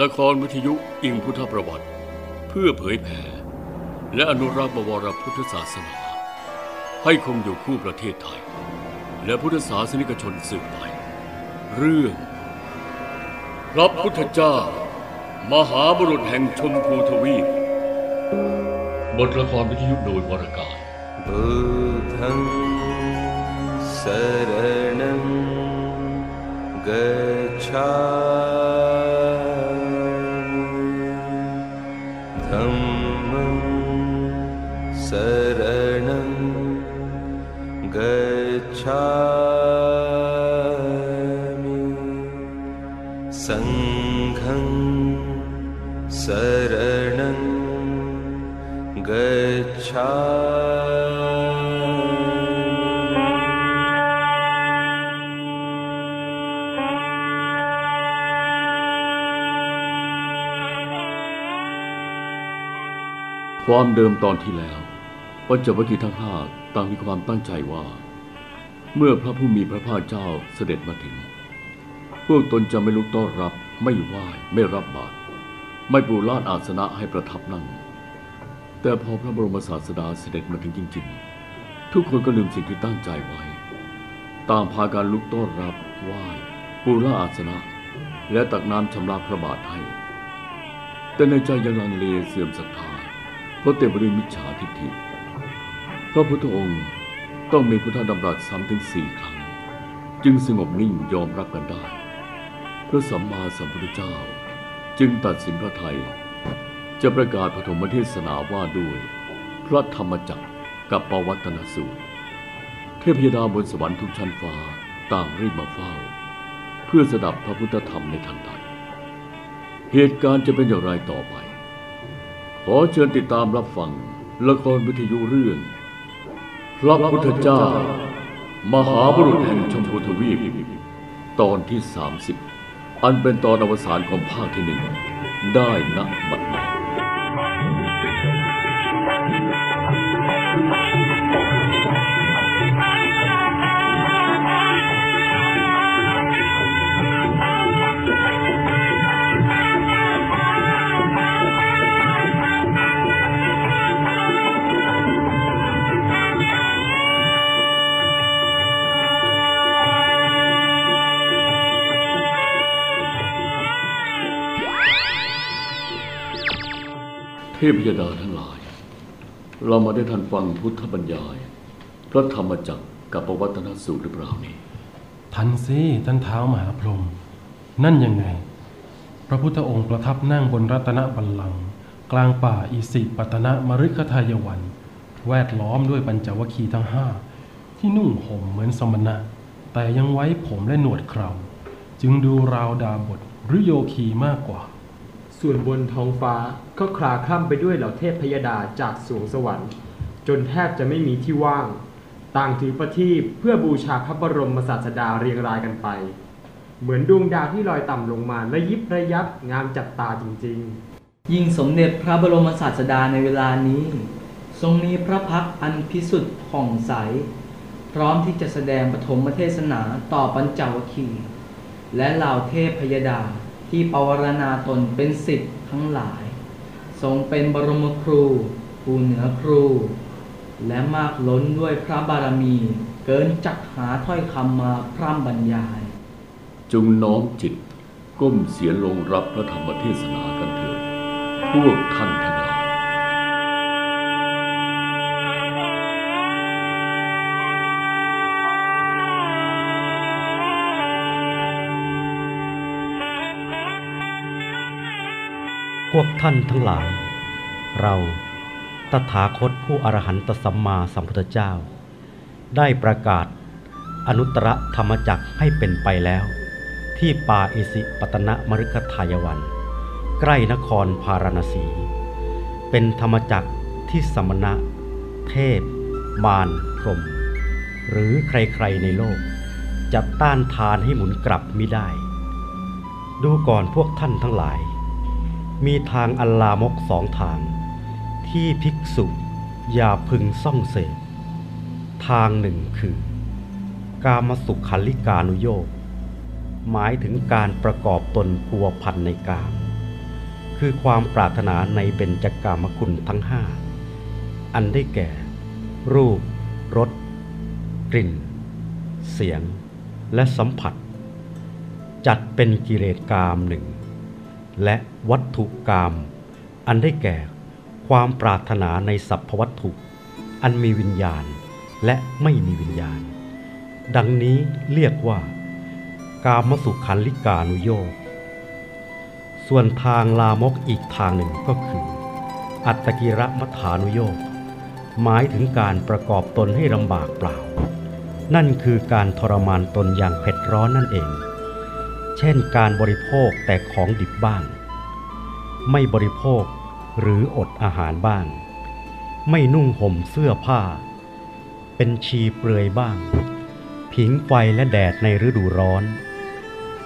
ละครวิทยุอิงพุทธประวัติ เพื่อเผยแผ่และอนุรักษ์บวรพุทธศาสนา ให้คงอยู่คู่ประเทศไทย และพุทธศาสนิกชนสืบไป เรื่องพระพุทธเจ้า มหาบุรุษแห่งชมพูทวีปบทละครวิทยุโดยวรการบูธังสรณังกัา धम्मं शरणं गच्छामि। सङ्घं शरणं ความเดิมตอนที่แล้วปัญจวัคคีย์ทั้งห้าต่างมีความตั้งใจว่า เมื่อพระผู้มีพระภาคเจ้าเสด็จมาถึง พวกตนจะไม่ลุกต้อนรับไม่ไหว้ไม่รับบาตรไม่ปูลาดอาสนะให้ประทับนั่ง แต่พอพระบรมศาสดาเสด็จมาถึงจริง ๆ ทุกคนก็ลืมสิ่งที่ตั้งใจไว้ ตางพาการลุกต้อนรับไหว้ปูลาอาสนะ และตักน้ำชำระพระบาทให้ แต่ในใจยังลังเลเสื่อมศรัทธา เพราะเต็มไปด้วยมิจฉาทิฏฐิพระพุทธองค์ต้องมีพุทธดำรัสซ้ำถึงสี่ครั้ง จึงสงบนิ่งยอมรับกันได้ พระสัมมาสัมพุทธเจ้า จึงตัดสินพระไทย จะประกาศปฐมเทศนาว่าด้วย พระธรรมจักรกับปวัตนสูตร เทพยดาบนสวรรค์ทุกชั้นฟ้าต่างรีบมาเฝ้า เพื่อสดับพระพุทธธรรมในทันใดเหตุการณ์จะเป็นอย่างไรต่อไป อเชิญติดตามรับฟัง ละครวิทยุเรื่อง พระพุทธเจ้า มหาบุรุษแห่งชมพูทวีป ตอนที่ 30 อันเป็นตอนอวสานของภาคที่หนึ่ง ได้นะบัดนี้ พยดาทั้งหลาย เรามาได้ทันฟังพุทธบรรยาย พระธรรมจักรกับประวัตนสูตรหรือเปล่านี่ทันสิท่านเท้ามหาพรหมนั่นยังไง พระพุทธองค์ประทับนั่งบนรัตนบัลลังก์กลางป่าอิสิปตนะมฤคทายวัน แวดล้อมด้วยปัญจวัคคีย์ทั้งห้าที่นุ่งห่มเหมือนสมณะ แต่ยังไว้ผมและหนวดเครา จึงดูราวดาบทหรือโยคีมากกว่า ส่วนบนท้องฟ้าก็คลาคล่ำไปด้วยเหล่าเทพพยดาจากสวงสวรรค์ จนแทบจะไม่มีที่ว่าง ต่างถือประทีปเพื่อบูชาพระบรมศาสดาเรียงรายกันไป เหมือนดวงดาวที่ลอยต่ำลงมาและยิบระยับงามจับตาจริงยิ่งสมเด็จพระบรมศาสดาในเวลานี้ ทรงมีพระพักอันพิสุทธิ์ผ่องใส พร้อมที่จะแสดงปฐมเทศนาต่อปัญจวคีและเหล่าเทพพยดา ที่ปวารณาตนเป็นสิทธิ์ทั้งหลาย ทรงเป็นบรมครู ผู้เหนือครู และมากล้นด้วยพระบารมี เกินจักหาถ้อยคำมาพร่ำบรรยาย จงน้อมจิต ก้มเสียนลงรับพระธรรมเทศนากันเถิดพวกท่าน พวกท่านทั้งหลาย เราตถาคตผู้อรหันตสัมมาสัมพุทธเจ้า ได้ประกาศอนุตตรธรรมจักให้เป็นไปแล้ว ที่ป่าอิสิปตนะมฤคทายวัน ใกล้นครพาราณสี เป็นธรรมจักที่สมณะ เทพ มารพรม หรือใครๆในโลก จะต้านทานให้หมุนกลับมิได้ ดูก่อนพวกท่านทั้งหลาย มีทางอัลลามกสองทาง ที่ภิกษุอย่าพึงซ่องเสพทางหนึ่งคือ กามสุขันลิกานุโยกหมายถึงการประกอบตนพัวพันในกาม คือความปรารถนาในเบญจกามคุณทั้งห้าอันได้แก่ รูปรสกลิ่น เสียง และสัมผัส จัดเป็นกิเลสกามหนึ่ง และวัตถุกามอันได้แก่ ความปรารถนาในสัพพวัตถุ อันมีวิญญาณและไม่มีวิญญาณ ดังนี้เรียกว่า กามสุขันลิกานุโยคส่วนทางลามกอีกทางหนึ่งก็คือ อัตตกิรมัฐานุโยคหมายถึงการประกอบตนให้ลำบากเปล่า นั่นคือการทรมานตนอย่างเผ็ดร้อนนั่นเอง เช่นการบริโภคแต่ของดิบบ้าง ไม่บริโภคหรืออดอาหารบ้าง ไม่นุ่งห่มเสื้อผ้า เป็นชีเปลือยบ้าง ผิงไฟและแดดในฤดูร้อน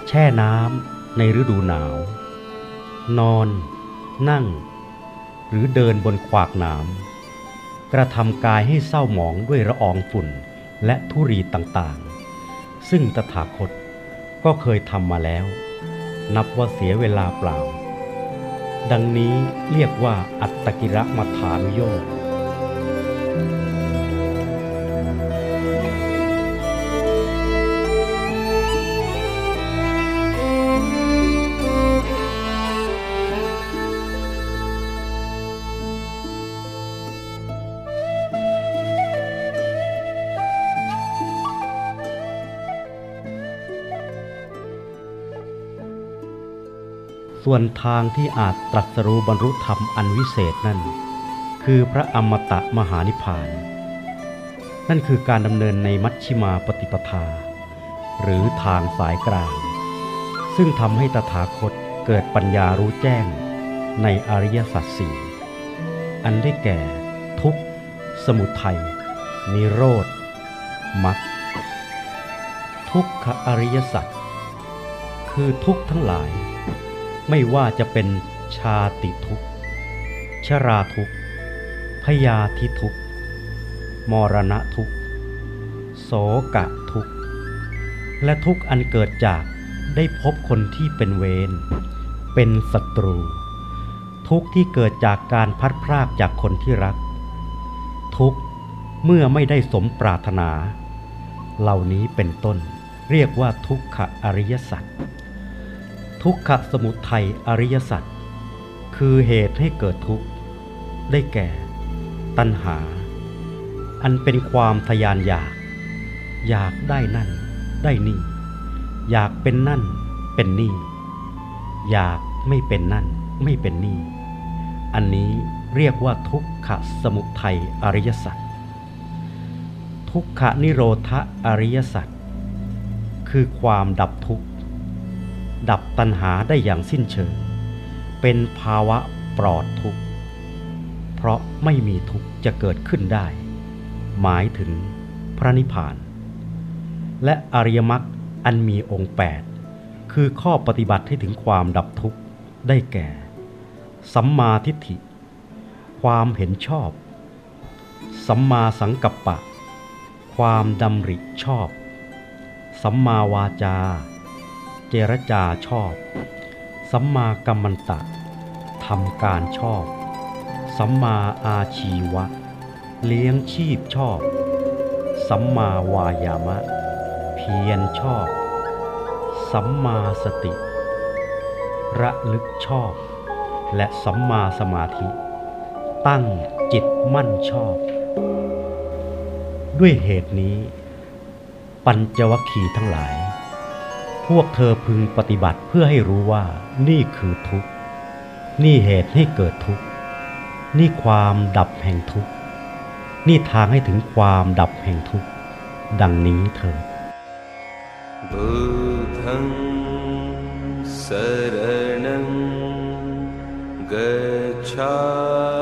แช่น้ำในฤดูหนาว นอน นั่ง หรือเดินบนขวากหนามกระทำกายให้เศร้าหมองด้วยละอองฝุ่นและทุรีต่างๆ ซึ่งตถาคต ก็เคยทำมาแล้ว นับว่าเสียเวลาเปล่า ดังนี้เรียกว่าอัตตกิระมัฐานุโยค วนทางที่อาจตรัสรู้บรรลุธรรมอันวิเศษนั่น คือพระอมตะมหานิพพาน นั่นคือการดำเนินในมัชชิมาปฏิปทา หรือทางสายกลาง ซึ่งทำให้ตถาคตเกิดปัญญารู้แจ้งในอริยสัจสี่อันได้แก่ ทุกข์ สมุทัย นิโรธมรรคทุกขอริยสัจคือทุกทั้งหลาย ไม่ว่าจะเป็นชาติทุกข์ ชราทุกข์ พยาธิทุกข์ มรณะทุกข์ โสกะทุกข์ และทุกข์อันเกิดจากได้พบคนที่เป็นเวร เป็นศัตรู ทุกข์ที่เกิดจากการพัดพรากจากคนที่รัก ทุกข์เมื่อไม่ได้สมปรารถนา เหล่านี้เป็นต้นเรียกว่าทุกขอริยสัจ ทุกขสมุทัยอริยสัจคือเหตุให้เกิดทุกข์ได้แก่ ตัณหา อันเป็นความทยานอยาก อยากได้นั่น ได้นี่ อยากเป็นนั่นเป็นนี่ อยากไม่เป็นนั่นไม่เป็นนี่ อันนี้เรียกว่าทุกขสมุทัยอริยสัจทุกขนิโรธอริยสัจคือความดับทุกข์ ดับตัณหาได้อย่างสิ้นเชิง เป็นภาวะปลอดทุกข์ เพราะไม่มีทุกข์จะเกิดขึ้นได้ หมายถึงพระนิพพาน และอริยมรรคอันมีองค์ 8 คือข้อปฏิบัติให้ถึงความดับทุกข์ได้แก่ สัมมาทิฏฐิ ความเห็นชอบ สัมมาสังกัปปะ ความดำริชอบ สัมมาวาจา เจรจาชอบ สัมมากัมมันตะทำการชอบ สัมมาอาชีวะ เลี้ยงชีพชอบ สัมมาวายามะ เพียรชอบ สัมมาสติ ระลึกชอบ และสัมมาสมาธิ ตั้งจิตมั่นชอบ ด้วยเหตุนี้ ปัญจวัคคีย์ทั้งหลาย พวกเธอพึงปฏิบัติเพื่อให้รู้ว่านี่คือทุกข์ นี่เหตุให้เกิดทุกข์ นี่ความดับแห่งทุกข์ นี่ทางให้ถึงความดับแห่งทุกข์ ดังนี้เธอสรณังกัจฉา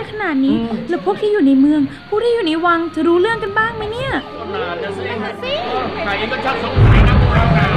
ได้ขนาดนี้ แล้วพวกที่อยู่ในเมือง พวกที่อยู่ในวังจะรู้เรื่องกันบ้างไหมเนี่ยน่าจะสิใครก็ชักสงสัยนะพวกเรานะ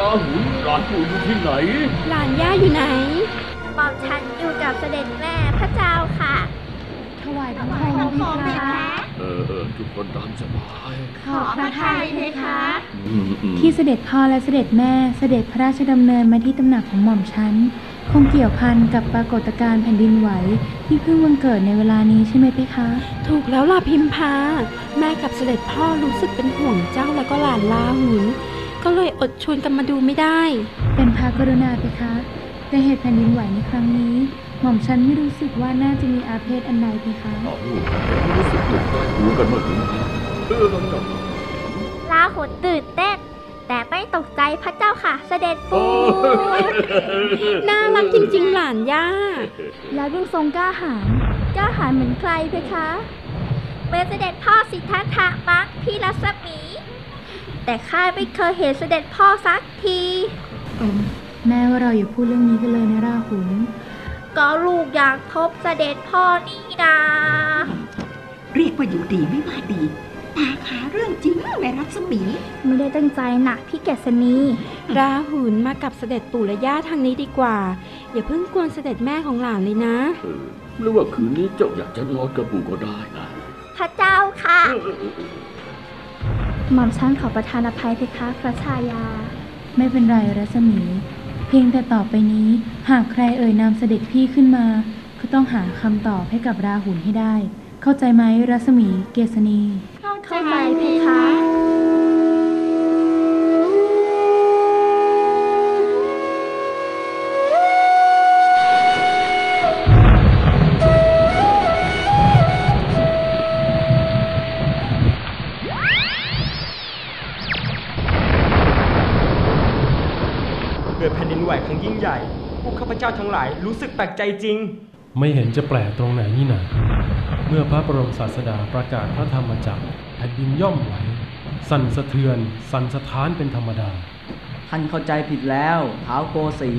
ราหุลราหูอยู่ที่ไหน หลานย่าอยู่ไหนหม่อมฉันอยู่กับเสด็จแม่พระเจ้าค่ะ ถวายบังคมเพคะเออเออทุกคนตามสบายขอบพระทัยเพคะอืมอืมที่เสด็จพ่อและเสด็จแม่เสด็จพระราชดำเนินมาที่ตำหนักของหม่อมฉันคงเกี่ยวพันกับปรากฏการณ์แผ่นดินไหว ที่เพิ่งบังเกิดในเวลานี้ใช่ไหมเพคะ ถูกแล้วล่ะพิมพา แม่กับเสด็จพ่อรู้สึกเป็นห่วงเจ้าแล้วก็หลานลาหุน ก็เลยอดชวนกันมาดูไม่ได้ เป็นพระกรุณาเพคะแต่เหตุแผ่นดินไหวในครั้งนี้ หม่อมฉันไม่รู้สึกว่าน่าจะมีอาเพศอันใดเพคะเอาลูกรู้สึกตกใจหูกันเมื่อถึงเออเราจับลาหุนตื่นเต้นแต่ไม่ตกใจพระเจ้าค่ะ เสด็จโอ้ปู่น่ารักจริงๆหลานย่า แล้วดูทรงกล้าหาญกล้าหาญเหมือนใครเพคะเหมือนเสด็จพ่อสิทธัตถะมังพี่รัศมี แต่ข้าไม่เคยเห็นเสด็จพ่อสักทีแม่ว่าเราอย่าพูดเรื่องนี้กันเลยนะราหุลก็ลูกอยากพบเสด็จพ่อนี่นาเรียกว่าอยู่ดีไม่ว่าดีตาขาเรื่องจริงแม่รัศมี ไม่ได้ตั้งใจหนักพี่แกษณีราหุนมากับเสด็จปู่และย่าทางนี้ดีกว่า อย่าเพิ่งกวนเสด็จแม่ของหลานเลยนะเออหรือว่าคืนนี้เจ้าอยากจะนอนกับปู่ก็ได้นะพระเจ้าค่ะ หม่อมฉันขอประทานอภัยเพคะพระชายา ไม่เป็นไรรัศมี เพียงแต่ต่อไปนี้ หากใครเอ่ยนามเสด็จพี่ขึ้นมา ก็ต้องหาคำตอบให้กับราหุลให้ได้ เข้าใจไหมรัศมีเกษณี เข้าใจเพคะ ใหญ่ พวกข้าพเจ้าทั้งหลายรู้สึกแปลกใจจริง ไม่เห็นจะแปลกตรงไหนนี่นาเมื่อพระบรมศาสดาประกาศพระธรรมจักรแผ่นดินย่อมไหวสั่นสะเทือน สั่นสะท้านเป็นธรรมดา ท่านเข้าใจผิดแล้วเท้าวโกสี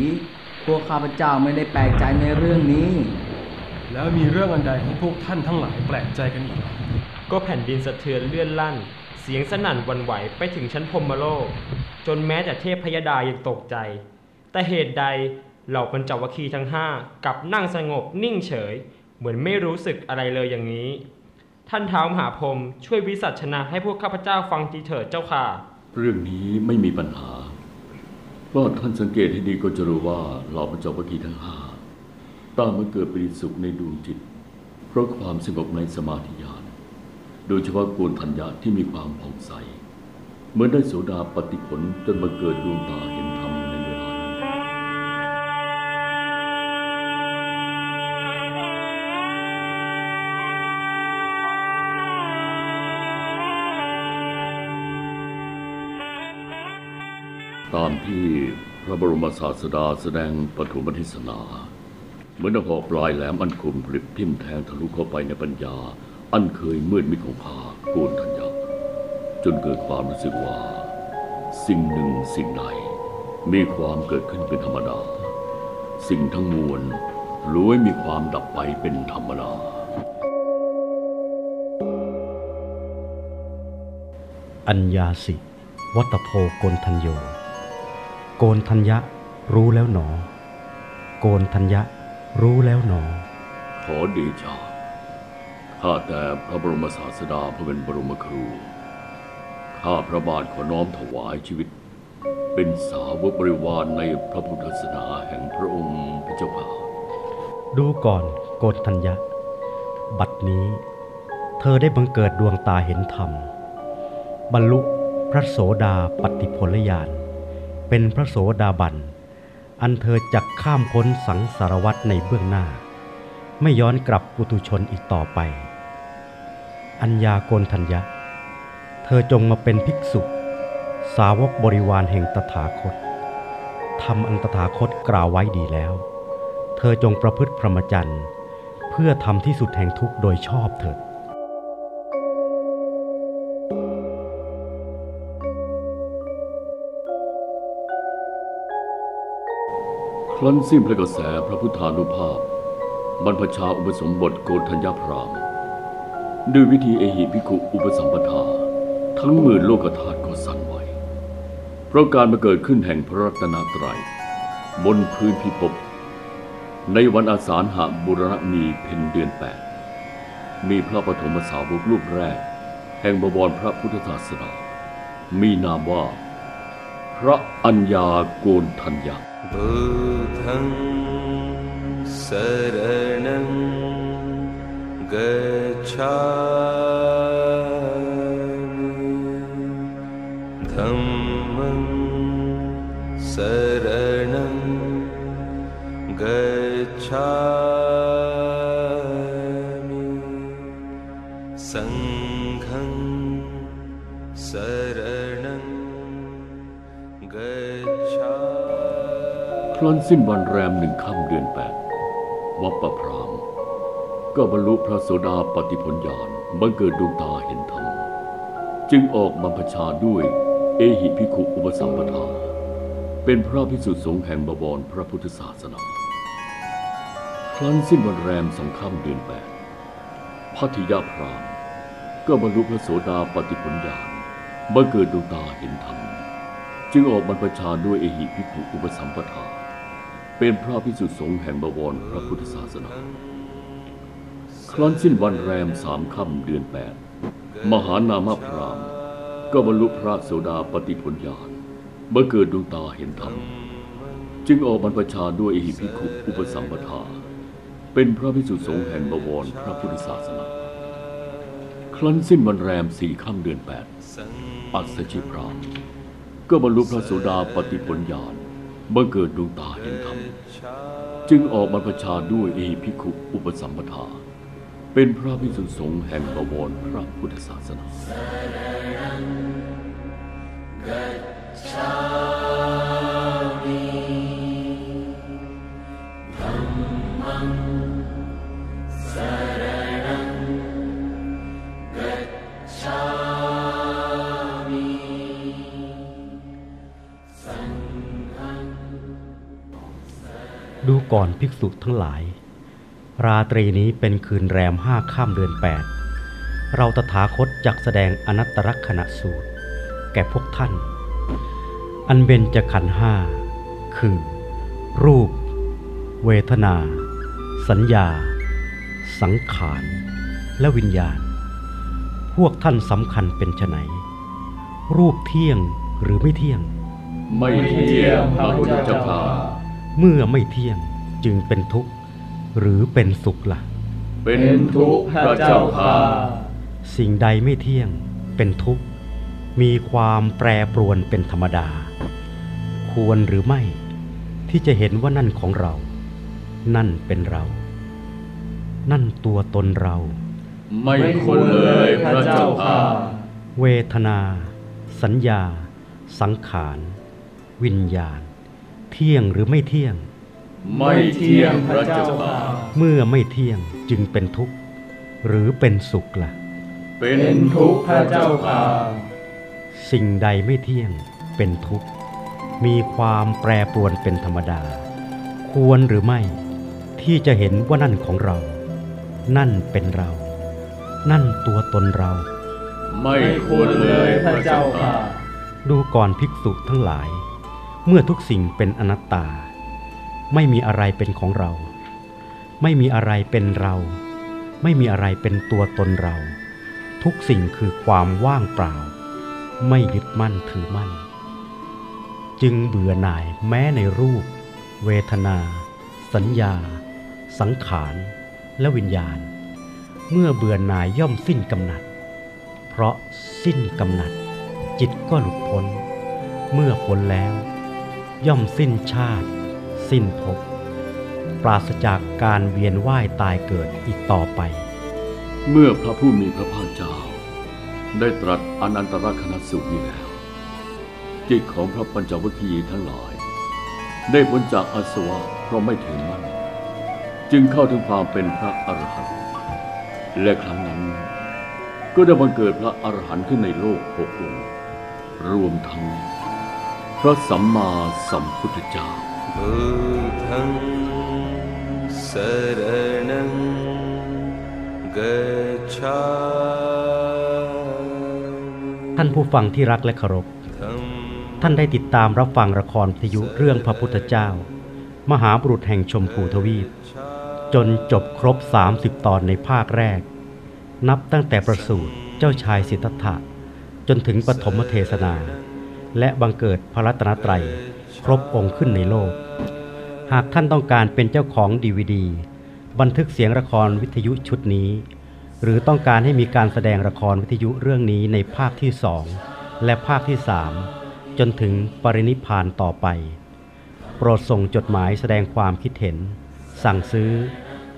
พวกข้าพเจ้าไม่ได้แปลกใจในเรื่องนี้ แล้วมีเรื่องอันใดให้พวกท่านทั้งหลายแปลกใจกันอีกล่ะก็แผ่นดินสะเทือนเลื่อนลั่น เสียงสนั่นหวันไหวไปถึงชั้นพรหมโลก จนแม้แต่เทพพยดายังตกใจ แต่เหตุใดเหล่าปัญจวัคคีย์ทั้งห้ากลับนั่งสงบนิ่งเฉย เหมือนไม่รู้สึกอะไรเลยอย่างนี้ ท่านเท้ามหาพรมช่วยวิสัชนาให้พวกข้าพเจ้าฟังทีเถิดเจ้าค่ะ เรื่องนี้ไม่มีปัญหาเพราะท่านสังเกตให้ดีก็จะรู้ว่าเหล่าพระเจ้าพระกีทั้งห้าต่างมาเกิดปริสุขในดวงจิต เพราะความสงบในสมาธิญาณโดยเฉพาะโกนธัญญาที่มีความผ่องใสเหมือนได้โสดาปฏิผลจนมาเกิดดวงตาเห็ามที่พระบรมศาสดาแสดงปฐมเทศนา เหมือนหอกปลายแหลมอันคมผลิบทิ่มแทงทะลุเข้าไปในปัญญา อันเคยมืดมิดของข้าโกนทัญญาจนเกิดความรู้สึกว่า สิ่งหนึ่งสิ่งใดมีความเกิดขึ้นเป็นธรรมดา สิ่งทั้งมวลล้วนมีความดับไปเป็นธรรมดาอัญญาสิ วัตโพโกนทัญโย โกนทัญญะรู้แล้วหนอ โกนทัญญะรู้แล้วหนอ ขอเดชะข้าแต่พระบรมศาสดาผู้เป็นบรมครู ข้าพระบาทขอน้อมถวายชีวิต เป็นสาวกบริวารในพระพุทธศาสนาแห่งพระองค์พระเจ้าค่ะดูก่อนโกนทัญญะ บัดนี้ เธอได้บังเกิดดวงตาเห็นธรรม บรรลุพระโสดาปฏิผลญาณ เป็นพระโสดาบัน อันเธอจักข้ามพ้นสังสารวัตในเบื้องหน้า ไม่ย้อนกลับปุตุชนอีกต่อไป อัญญาโกนทัญญะ เธอจงมาเป็นภิกษุ สาวกบริวารแห่งตถาคตทำอันตถาคตกล่าวไว้ดีแล้ว เธอจงประพฤติพรหมจรรย์ เพื่อทำที่สุดแห่งทุกข์โดยชอบเถิด ครั้นสิ้นพระกระแสพระพุทธานุภาพ บรรพชาอุปสมบทโกฏัญญาพราม ด้วยวิธีเอหิภิกขุอุปสัมปทา ทั้งหมื่นโลกธาตุก็สั่นไหว เพราะการมาเกิดขึ้นแห่งพระรัตนตรัย บนพื้นพิภพในวันอาสาฬหบุรณมีเพ็ญเดือนแปดมีพระปฐมสาวกรูปแรก แห่งบวรพระพุทธศาสนา มีนามว่า พระอัญญาโกนทัญญา बुधं शरणं गच्छा धम्मं शरणं गच्छा सङ्घं शरणं गच्छा รั้นสิ้นวันแรมหนึ่งค่ำเดือนแปดวัปปะพราม ก็บรรลุพระโสดาปฏิผลญาณบังเกิดดวงตาเห็นธรรม จึงออกบรรพชาด้วย เอหิภิกขุอุปสัมปทา เป็นพระพิสุทธิสงฆ์แห่งบวรพระพุทธศาสนา ครั้นสิ้นวันแรมสองค่ำเดือนแปดพัทยาพรามก็บรรลุพระโสดาปฏิผลญาณบังเกิดดวงตาเห็นธรรม จึงออกบรรพชาด้วยเอหิภิกขุอุปสัมปทา เป็นพระพิสุทธิสงฆ์แห่งบวรพระพุทธศาสนา ครั้นสิ้นวันแรมสามค่ำเดือนแปดมหานามพรามก็บรรลุพระโสดาปฏิผลญาณเมื่อเกิดดวงตาเห็นธรรม จึงออกบรรพชาด้วยอหิภิกขุอุปสัมปทา เป็นพระพิสุทธิสงฆ์แห่งบวรพระพุทธศาสนา ครั้นสิ้นวันแรมสี่ค่ำเดือนแปดอัศชิพรามก็บรรลุพระโสดาปฏิผลญาณ บังเกิดดวงตาเห็นธรรมจึงออกบรรพชาด้วยเอหิภิกขุอุปสัมปทา เป็นพระพิสุสงฆ์แห่งบวรพระพุทธศาสนา ก่อนภิกษุทั้งหลาย ราตรีนี้เป็นคืนแรมห้าข้ามเดือนแปดเราตถาคตจักแสดงอนัตตลักษณะสูตร แก่พวกท่าน อันเบญจะขันธ์ห้าคือ รูป เวทนา สัญญา สังขาร และวิญญาณ พวกท่านสำคัญเป็นไฉนรูปเที่ยงหรือไม่เที่ยง ไม่เที่ยงพระพุทธเจ้าค่ะเมื่อไม่เที่ยง จึงเป็นทุกข์ หรือเป็นสุขละ่ะ เป็นทุกข์พระเจ้าค่ะ สิ่งใดไม่เที่ยงเป็นทุกข์ มีความแปรปรวนเป็นธรรมดา ควรหรือไม่ที่จะเห็นว่านั่นของเรา นั่นเป็นเรา นั่นตัวตนเรา ไม่ควรเลยพระเจ้าค่ะ เวทนา สัญญา สังขาร วิญญาณ เที่ยงหรือไม่เที่ยง ไม่เที่ยงพระเจ้าค่ะเมื่อไม่เที่ยงจึงเป็นทุกข์ หรือเป็นสุขละ่ะ เป็นทุกข์พระเจ้าค่ะ สิ่งใดไม่เที่ยงเป็นทุกข์ มีความแปรปรวนเป็นธรรมดา ควรหรือไม่ ที่จะเห็นว่านั่นของเรา นั่นเป็นเรา นั่นตัวตนเรา ไม่ควรเลยพระเจ้าค่ะ ดูก่อนภิกษุทั้งหลาย เมื่อทุกสิ่งเป็นอนัตตา ไม่มีอะไรเป็นของเรา ไม่มีอะไรเป็นเรา ไม่มีอะไรเป็นตัวตนเรา ทุกสิ่งคือความว่างเปล่า ไม่ยึดมั่นถือมั่น จึงเบื่อหน่ายแม้ในรูป เวทนา สัญญา สังขาร และวิญญาณ เมื่อเบื่อหน่ายย่อมสิ้นกำหนัด เพราะสิ้นกำหนัด จิตก็หลุดพ้น เมื่อพ้นแล้ว ย่อมสิ้นชาติ สิ้นภพปราศจากการเวียนว่ายตายเกิดอีกต่อไป เมื่อพระผู้มีพระภาคเจ้า ได้ตรัสอนันตรคณสูตรนี้แล้ว จิตของพระปัญจวัคคีย์ทั้งหลาย ได้พ้นจากอาสวะเพราะไม่ถึงมันจึงเข้าถึงความเป็นพระอรหันต์และครั้งนั้นก็ได้บังเกิดพระอรหันต์ขึ้นในโลกหกองค์รวมทั้งพระสัมมาสัมพุทธเจ้า बुद्धं शरणं गच्छामि ท่านผู้ฟังที่รักและเคารพ ท่านได้ติดตามรับฟังละครวิทยุเรื่องพระพุทธเจ้า มหาบุรุษแห่งชมพูทวีป จนจบครบ 30 ตอนในภาคแรก นับตั้งแต่ประสูติเจ้าชายสิทธัตถะจนถึงปฐมเทศนา และบังเกิดพระรัตนตรัย ครบองค์ขึ้นในโลก หากท่านต้องการเป็นเจ้าของดีวดีบันทึกเสียงละครวิทยุชุดนี้ หรือต้องการให้มีการแสดงละครวิทยุเรื่องนี้ในภาคที่สองและภาคที่สามจนถึงปรินิพพานต่อไป โปรดส่งจดหมายแสดงความคิดเห็น สั่งซื้อ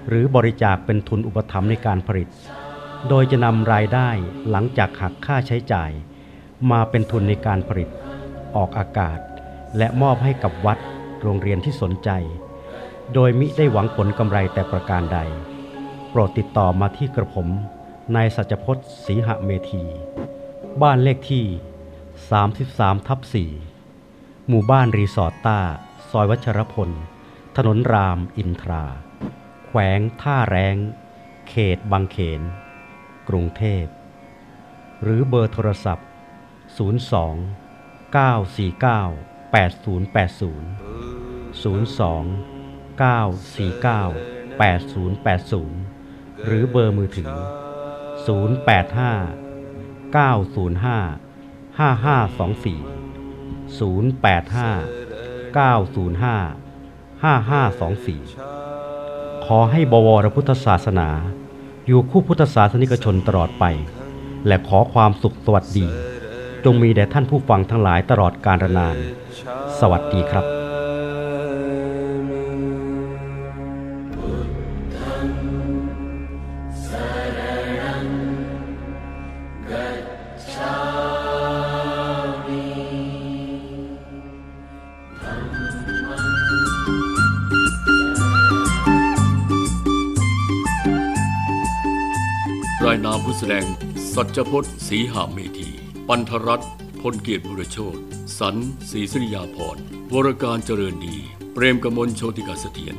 หรือบริจาคเป็นทุนอุปถัมภ์ในการผลิต โดยจะนำรายได้หลังจากหักค่าใช้จ่าย มาเป็นทุนในการผลิต ออกอากาศ และมอบให้กับวัดโรงเรียนที่สนใจ โดยมิได้หวังผลกำไรแต่ประการใด โปรดติดต่อมาที่กระผมนายสัจพจน์ศรีหะเมธี บ้านเลขที่ 33ทับ4หมู่บ้านรีสอร์ทต้า ซอยวัชรพล ถนนรามอินทรา แขวงท่าแรง เขตบางเขน กรุงเทพ หรือเบอร์โทรศัพท์ 02 949 8080 02 949 8080 หรือเบอร์มือถือ 085 905 5524 085 905 5524 ขอให้บวรพุทธศาสนา อยู่คู่พุทธศาสนิกชนตลอดไป และขอความสุขสวัสดี จงมีแด่ท่านผู้ฟังทั้งหลายตลอดกาลนาน สวัสดีครับรายนามผู้แสดงสัจพจน์ศรีหาเมธี ปันธรัตน์พลเกียรติบุรโชตสันศรีสริยาพรวรการเจริญดี เปรมกมลโชติกาเสถียร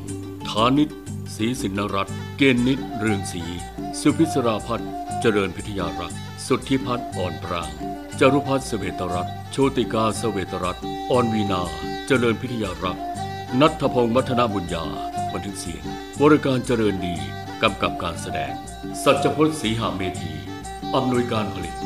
ฐานิตศรีสินรัตน์เกณฑ์นิตเรืองศรีสุพิศราพัฒน์เจริญพิทยารักษ์สุทธิพัฒน์อ่อนปรางจรุพัฒน์เสเวตรัตน์โชติกาเสเวตรัตน์อ่อนวีนา เจริญพิทยารักษ์นัทพงศ์มัทนาบุญญาบันทึกเสียงวรการเจริญดีกำกับการแสดง สัจพจน์ศรีหาเมธีอำนวยการผลิต